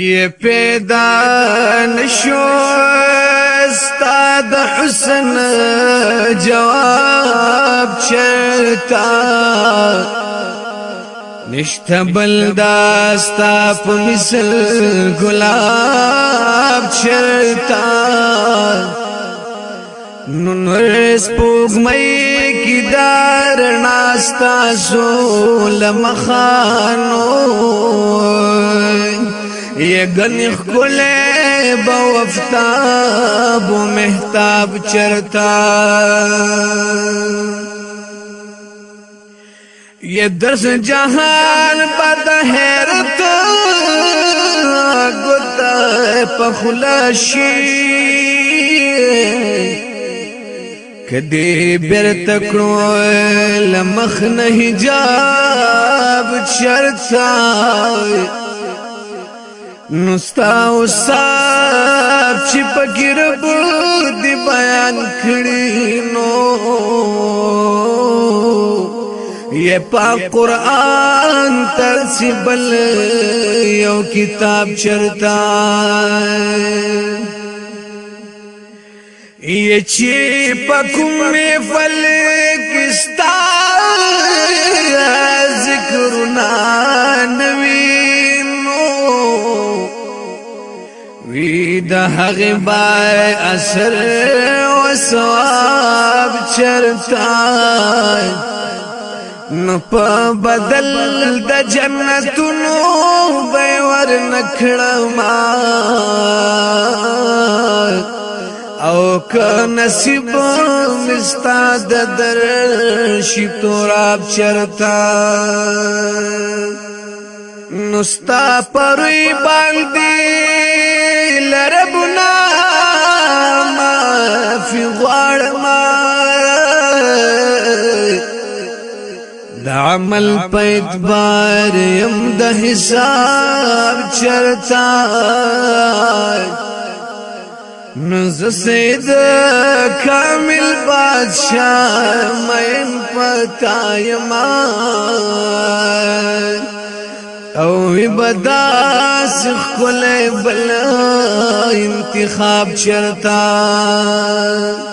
یہ پیدا نشو استاد حسن جواب چرتا نشته بل داستا په مثل ګلاب چرتا نو نور سپوږمۍ کی دار ناستا سو لمخانو یہ گنی کھلے بوفتاب و محتاب چرتا یہ درس جہان بد حیرت گتا پخلاشی کدی بیرت کړو لمخ نه حجاب چرتا نستا او صاحب چې په ګرب دی بیان کړی نو یہ پا قرآن تر سی یو کتاب چرتا یہ چې په کومه فل کې د هغه بار اثر او ثواب چرتا نو په بدل د جنتونو به ور نکړم او که نصیب مستا د در شتوراب چرتا نستا پروی باندې لربنا ما فی غړما د عمل پیت بار يم د حساب چرتا نز سید کامل بادشاہ مې پتا یما او وی بدا سخ کولې بل انتخاب چرتا